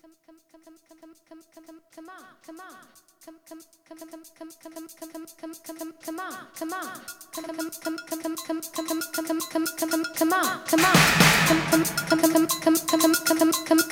come come come come come, come, come, come on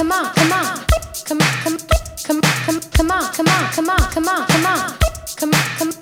come on, come on, come, come, come, come, come on, come on, come on, come on, come on, come on, come, come.